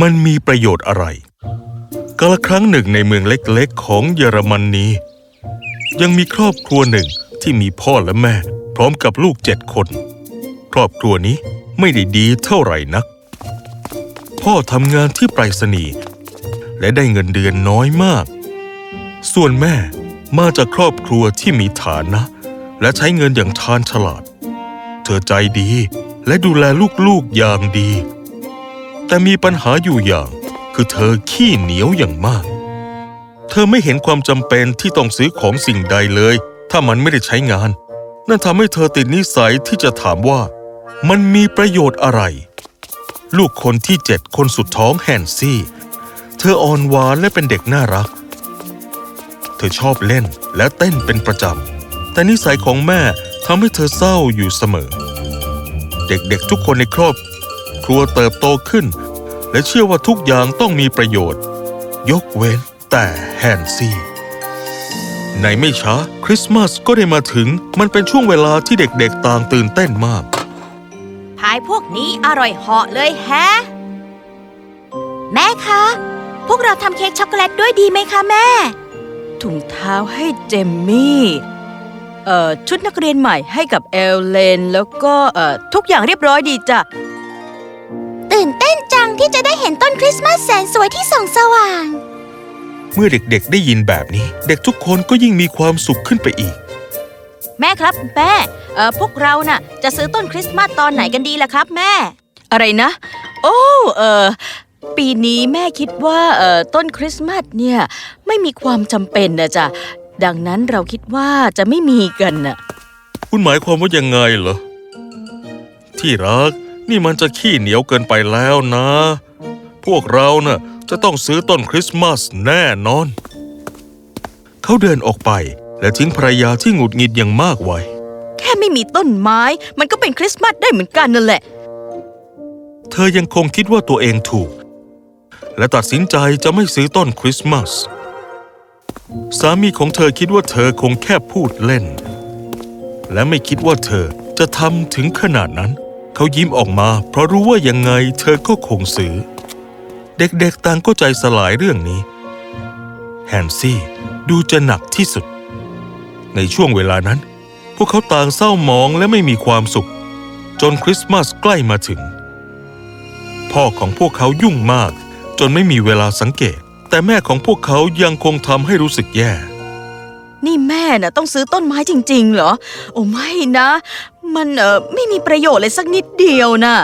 มันมีประโยชน์อะไรกาลครั้งหนึ่งในเมืองเล็กๆ ของเยอรมนนียังมีครอบครัวหนึ่งที่มีพ่อและแม่ พร้อมกับลูกเจ็ดคน ครอบครัวนี้ไม่ได้ดีเท่าไหร่นัก พ่อทำงานที่ไปรษณีย์และได้เงินเดือนน้อยมาก ส่วนแม่มาจากครอบครัวที่มีฐานะ และใช้เงินอย่างชาญฉลาด เธอใจดีและดูแลลูกๆอย่างดี แต่มีปัญหาอยู่อย่าง คือเธอขี้เหนียวอย่างมาก เธอไม่เห็นความจำเป็นที่ต้องซื้อของสิ่งใดเลย ถ้ามันไม่ได้ใช้งาน นั่นทำให้เธอติดนิสัยที่จะถามว่า มันมีประโยชน์อะไร ลูกคนที่เจ็ดคนสุดท้องแฮนซี่ เธออ่อนหวานและเป็นเด็กน่ารัก เธอชอบเล่นและเต้นเป็นประจำ แต่นิสัยของแม่ทำให้เธอเศร้าอยู่เสมอ เด็กๆทุกคนในครอบ ครัวเติบโตขึ้น และเชื่อว่าทุกอย่างต้องมีประโยชน์ ยกเว้นแต่แฮนซี่ในไม่ช้าคริสต์มาสก็ได้มาถึงมันเป็นช่วงเวลาที่เด็กๆต่างตื่นเต้นมาก พายพวกนี้อร่อยเหาะเลยแฮะ แม่คะ พวกเราทำเค้กช็อกโกแลตด้วยดีไหมคะแม่ ถุงเท้าให้เจมมี่ เอ่อ ชุดนักเรียนใหม่ให้กับเอลเลน แล้วก็เอ่อ ทุกอย่างเรียบร้อยดีจ้ะ ตื่นเต้นจังที่จะได้เห็นต้นคริสต์มาสแสนสวยที่ส่องสว่าง เมื่อเด็กๆได้ยินแบบนี้ เด็กทุกคนก็ยิ่งมีความสุขขึ้นไปอีก แม่ครับแม่เอ่อพวกเราน่ะ จะซื้อต้นคริสต์มาสตอนไหนกันดีล่ะครับ แม่ อะไรนะ โอ้เอ่อปีนี้แม่คิดว่าเอ่อต้นคริสต์มาสเนี่ย ไม่มีความจำเป็นนะจ๊ะดังนั้นเราคิดว่าจะไม่มีกันน่ะ คุณหมายความว่ายังไงเหรอ ที่รัก นี่มันจะขี้เหนียวเกินไปแล้วนะ พวกเราน่ะจะต้องซื้อต้นคริสต์มาสแน่นอน เขาเดินออกไปและทิ้งภรรยาที่หงุดหงิดอย่างมากไว้ แค่ไม่มีต้นไม้ มันก็เป็นคริสต์มาสได้เหมือนกันนั่นแหละ เธอยังคงคิดว่าตัวเองถูก และตัดสินใจจะไม่ซื้อต้นคริสต์มาส สามีของเธอคิดว่าเธอคงแค่พูดเล่น และไม่คิดว่าเธอจะทำถึงขนาดนั้น เขายิ้มออกมา เพราะรู้ว่ายังไงเธอก็คงซื้อ เด็กๆต่างก็ใจสลายเรื่องนี้ แฮนซี่ดูจะหนักที่สุด ในช่วงเวลานั้น พวกเขาต่างเศร้าหมองและไม่มีความสุข จนคริสต์มาสใกล้มาถึง พ่อของพวกเขายุ่งมาก จนไม่มีเวลาสังเกต แต่แม่ของพวกเขายังคงทำให้รู้สึกแย่ นี่แม่น่ะต้องซื้อต้นไม้จริง ๆ เหรอ โอ้ไม่นะ มันเออไม่มีประโยชน์เลยสักนิดเดียวน่ะ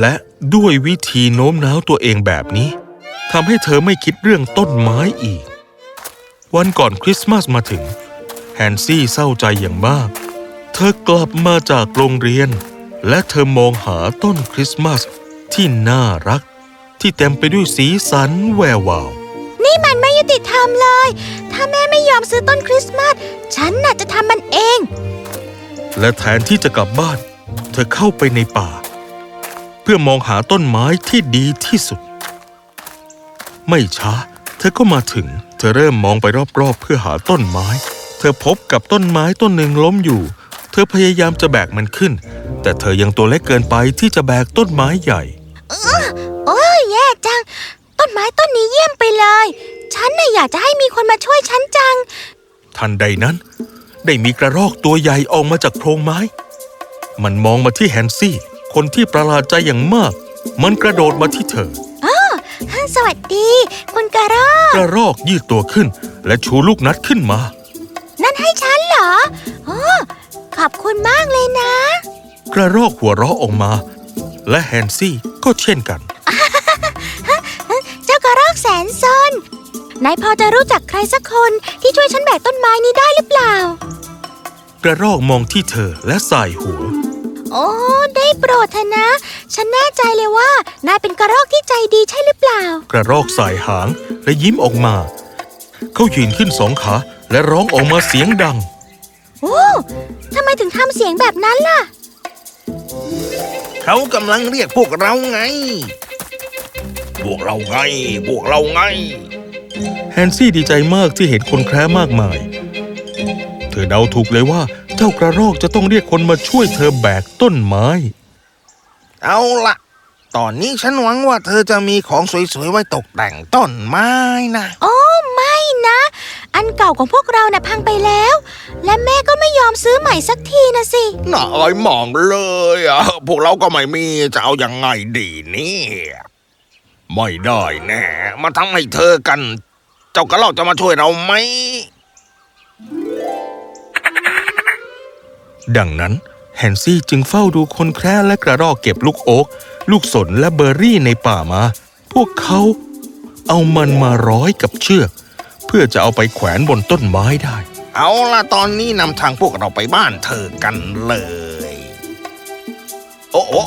และด้วยวิธีโน้มน้าวตัวเองแบบนี้ทำให้เธอไม่คิดเรื่องต้นไม้อีก วันก่อนคริสต์มาสมาถึง แฮนซี่เศร้าใจอย่างมาก เธอกลับมาจากโรงเรียน และเธอมองหาต้นคริสต์มาสที่น่ารัก ที่เต็มไปด้วยสีสันแวววาว นี่มันไม่ยุติธรรมเลย ถ้าแม่ไม่ยอมซื้อต้นคริสต์มาส ฉันน่ะจะทำมันเอง และแทนที่จะกลับบ้าน เธอเข้าไปในป่า เพื่อมองหาต้นไม้ที่ดีที่สุด ไม่ช้า เธอก็มาถึง เธอเริ่มมองไปรอบๆ เพื่อหาต้นไม้ เธอพบกับต้นไม้ต้นหนึ่งล้มอยู่ เธอพยายามจะแบกมันขึ้น แต่เธอยังตัวเล็กเกินไปที่จะแบกต้นไม้ใหญ่ โอ้ยแย่จัง ต้นไม้ต้นนี้เยี่ยมไปเลย ฉันน่ะอยากจะให้มีคนมาช่วยฉันจัง ทันใดนั้น ได้มีกระรอกตัวใหญ่ออกมาจากโพรงไม้ มันมองมาที่แฮนซี่ คนที่ประหลาดใจอย่างมาก มันกระโดดมาที่เธอสวัสดี คุณกระรอก กระรอกยืดตัวขึ้น และชูลูกนัดขึ้นมา นั่นให้ฉันเหรอโอ้ขอบคุณมากเลยนะ กระรอกหัวเราะออกมา และแฮนซี่ก็เช่นกัน นายพอจะรู้จักใครสักคนที่ช่วยฉันแบกต้นไม้นี้ได้หรือเปล่า กระรอกมองที่เธอและสายหัว โอ้ได้โปรดเถอะนะ ฉันแน่ใจเลยว่านายเป็นกระรอกที่ใจดีใช่หรือเปล่า กระรอกสายหางและยิ้มออกมา เขายืนขึ้นสองขาและร้องออกมาเสียงดัง โอ้ทำไมถึงทำเสียงแบบนั้นล่ะ เขากำลังเรียกพวกเราไง พวกเราไง พวกเราไง แฮนซี่ดีใจมากที่เห็นคนแคระมากมาย เธอเดาถูกเลยว่าเจ้ากระรอกจะต้องเรียกคนมาช่วยเธอแบกต้นไม้ เอาละตอนนี้ฉันหวังว่าเธอจะมีของสวยๆไว้ตกแต่งต้นไม้นะ โอ้ไม่นะ อันเก่าของพวกเราน่ะพังไปแล้ว และแม่ก็ไม่ยอมซื้อใหม่สักทีนะสิน่าอายมองเลยอะพวกเราก็ไม่มีจะเอายังไงดีเนี่ย ไม่ได้แน่ มาทำให้เธอกัน เจ้ากระรอกจะมาช่วยเราไหม ดังนั้นแฮนซี่จึงเฝ้าดูคนแคระและกระรอกเก็บลูกโอ๊กลูกสนและเบอร์รี่ในป่ามา พวกเขาเอามันมาร้อยกับเชือก เพื่อจะเอาไปแขวนบนต้นไม้ได้ เอาล่ะตอนนี้นำทางพวกเราไปบ้านเธอกันเลย โอ้โอ้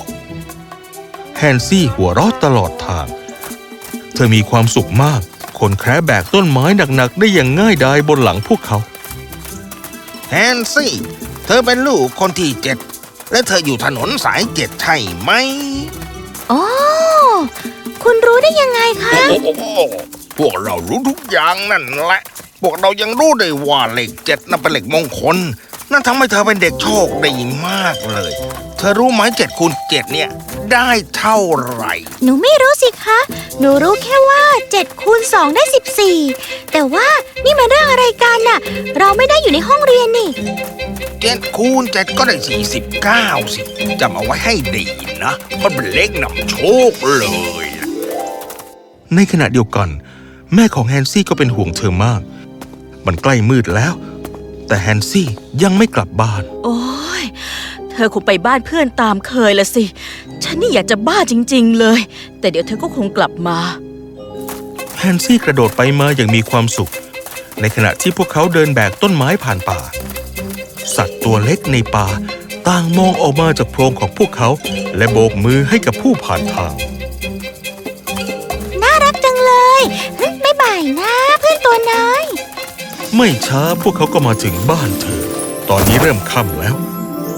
แฮนซี่หัวเราะตลอดทาง เธอมีความสุขมาก คนแคระแบกต้นไม้หนักๆ ได้อย่างง่ายดายบนหลังพวกเขาแฮนซี่ เธอเป็นลูกคนที่เจ็ด และเธออยู่ถนนสายเจ็ดใช่ไหมโอ้คุณรู้ได้ยังไงคะโอ้โอ้โอ้พวกเรารู้ทุกอย่างนั่นแหละ พวกเรายังรู้ได้ว่าเลขเจ็ดนั่นเป็นเลขมงคล นั่นทำให้เธอเป็นเด็กโชคดีมากเลย เธอรู้ไหมเจ็ดคูณเจ็ดเนี่ยได้เท่าไหร่ หนูไม่รู้สิคะ หนูรู้แค่ว่า7คูณ2ได้ 14 แต่ว่านี่มันเรื่องอะไรกันน่ะ เราไม่ได้อยู่ในห้องเรียนนี่เจ็ดคูณเจ็ดก็ได้สี่สิบเก้าสิจำเอาไว้ให้ดีนะมันเป็นเลขนำโชคเลยล่ะในขณะเดียวกัน แม่ของแฮนซี่ก็เป็นห่วงเธอมาก มันใกล้มืดแล้ว แต่แฮนซี่ยังไม่กลับบ้าน โอ้ยเธอคงไปบ้านเพื่อนตามเคยละสิ ฉันนี่อยากจะบ้าจริง ๆ เลย แต่เดี๋ยวเธอก็คงกลับมาแฮนซี่กระโดดไปมาอย่างมีความสุข ในขณะที่พวกเขาเดินแบกต้นไม้ผ่านป่า สัตว์ตัวเล็กในป่าต่างมองออกมาจากโพรงของพวกเขา และโบกมือให้กับผู้ผ่านทาง น่ารักจังเลยไม่บ่ายนะเพื่อนตัวน้อย ไม่ช้าพวกเขาก็มาถึงบ้านเธอ ตอนนี้เริ่มค่ำแล้ว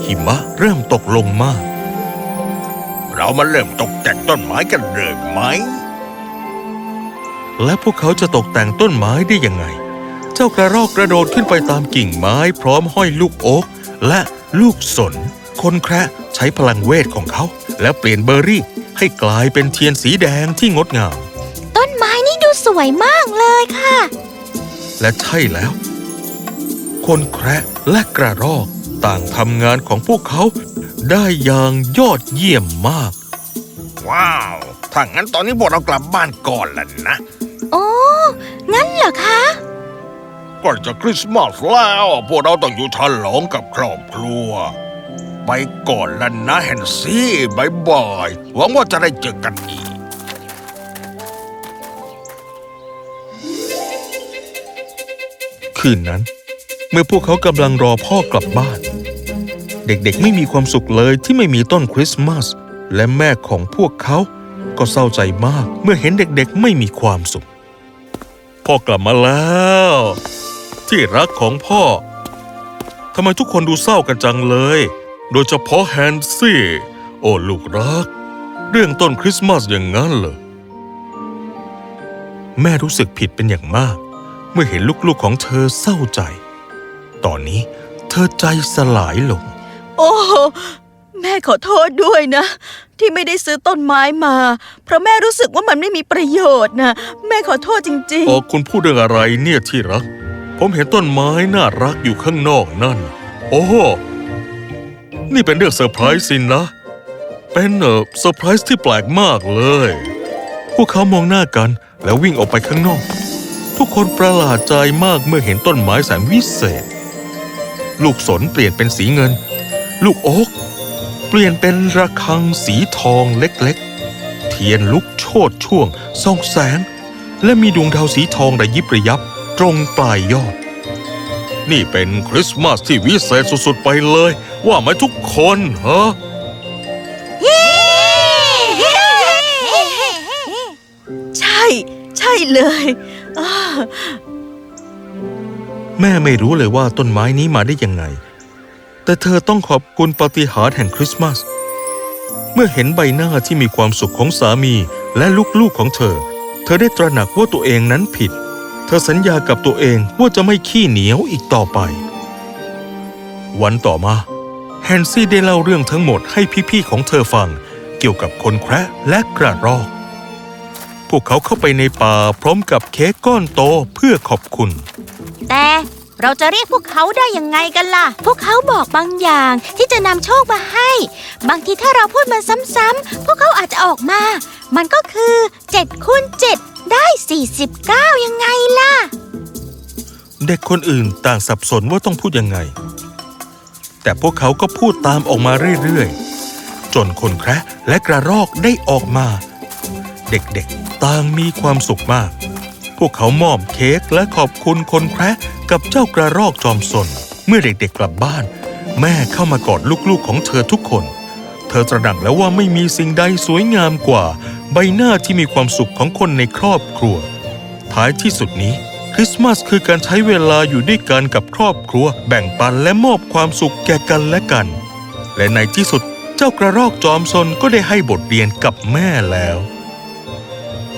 หิมะเริ่มตกลงมาก เรามาเริ่มตกแต่งต้นไม้กันเลยไหม และพวกเขาจะตกแต่งต้นไม้ได้ยังไง เจ้ากระรอกกระโดดขึ้นไปตามกิ่งไม้พร้อมห้อยลูกโอ๊กและลูกสน คนแคระใช้พลังเวทของเขา และเปลี่ยนเบอร์รี่ให้กลายเป็นเทียนสีแดงที่งดงาม ต้นไม้นี่ดูสวยมากเลยค่ะ และใช่แล้ว คนแคระและกระรอกต่างทำงานของพวกเขาได้อย่างยอดเยี่ยมมาก ว้าว ถ้างั้นตอนนี้พวกเรากลับบ้านก่อนล่ะนะ โอ้ งั้นเหรอคะก่อนจะคริสต์มาสแล้ว พวกเราต้องอยู่ฉลองกับครอบครัว ไปก่อนแล้วนะแฮนซี่บายบาย หวังว่าจะได้เจอกันอีก คืนนั้น เมื่อพวกเขากำลังรอพ่อกลับบ้าน เด็กๆไม่มีความสุขเลยที่ไม่มีต้นคริสต์มาสและแม่ของพวกเขาก็เศร้าใจมากเมื่อเห็นเด็กๆไม่มีความสุข พ่อกลับมาแล้ว ที่รักของพ่อทำไมทุกคนดูเศร้ากันจังเลย โดยเฉพาะแฮนซี่ โอ้ลูกรัก เรื่องต้นคริสต์มาสอย่างนั้นเหรอแม่รู้สึกผิดเป็นอย่างมาก เมื่อเห็นลูกๆของเธอเศร้าใจ ตอนนี้เธอใจสลายลง โอ้แม่ขอโทษด้วยนะ ที่ไม่ได้ซื้อต้นไม้มา เพราะแม่รู้สึกว่ามันไม่มีประโยชน์นะ แม่ขอโทษจริงโอ้คุณพูดเรื่องอะไรเนี่ยที่รัก ผมเห็นต้นไม้น่ารักอยู่ข้างนอกนั่น โอ้โหนี่เป็นเรื่องเซอร์ไพรส์สินะ เป็นเออเซอร์ไพรส์ที่แปลกมากเลย พวกเขามองหน้ากันแล้ววิ่งออกไปข้างนอก ทุกคนประหลาดใจมากเมื่อเห็นต้นไม้แสนวิเศษ ลูกสนเปลี่ยนเป็นสีเงิน ลูกโอ๊กเปลี่ยนเป็นระฆังสีทองเล็กๆ เทียนลุกโชดช่วงส่องแสง และมีดวงดาวสีทองระยิบระยับตรงปลายยอด นี่เป็นคริสต์มาสที่วิเศษสุดๆไปเลย ว่าไหมทุกคนฮะใช่ ใช่เลย แม่ไม่รู้เลยว่าต้นไม้นี้มาได้ยังไง แต่เธอต้องขอบคุณปาฏิหาริย์แห่งคริสต์มาส เมื่อเห็นใบหน้าที่มีความสุขของสามีและลูกๆของเธอ เธอได้ตระหนักว่าตัวเองนั้นผิด เธอสัญญากับตัวเองว่าจะไม่ขี้เหนียวอีกต่อไป วันต่อมา แฮนซี่ได้เล่าเรื่องทั้งหมดให้พี่ๆของเธอฟังเกี่ยวกับคนแคระและกระรอก พวกเขาเข้าไปในป่าพร้อมกับเค้กก้อนโตเพื่อขอบคุณ แต่เราจะเรียกพวกเขาได้ยังไงกันล่ะ พวกเขาบอกบางอย่างที่จะนำโชคมาให้ บางทีถ้าเราพูดมันซ้ำๆพวกเขาอาจจะออกมา มันก็คือ7คูณ7ได้ 49 ยังไงล่ะ เด็กคนอื่นต่างสับสนว่าต้องพูดยังไง แต่พวกเขาก็พูดตามออกมาเรื่อยๆ จนคนแคระและกระรอกได้ออกมา เด็กๆ ต่างมีความสุขมาก พวกเขามอบเค้กและขอบคุณคนแคระกับเจ้ากระรอกจอมสน เมื่อเด็กๆกลับบ้าน แม่เข้ามากอดลูกๆของเธอทุกคน เธอตระหนักแล้วว่าไม่มีสิ่งใดสวยงามกว่า ใบหน้าที่มีความสุขของคนในครอบครัว ท้ายที่สุดนี้ คริสต์มาสคือการใช้เวลาอยู่ด้วยกันกับครอบครัว แบ่งปันและมอบความสุขแก่กันและกัน และในที่สุดเจ้ากระรอกจอมซนก็ได้ให้บทเรียนกับแม่แล้ว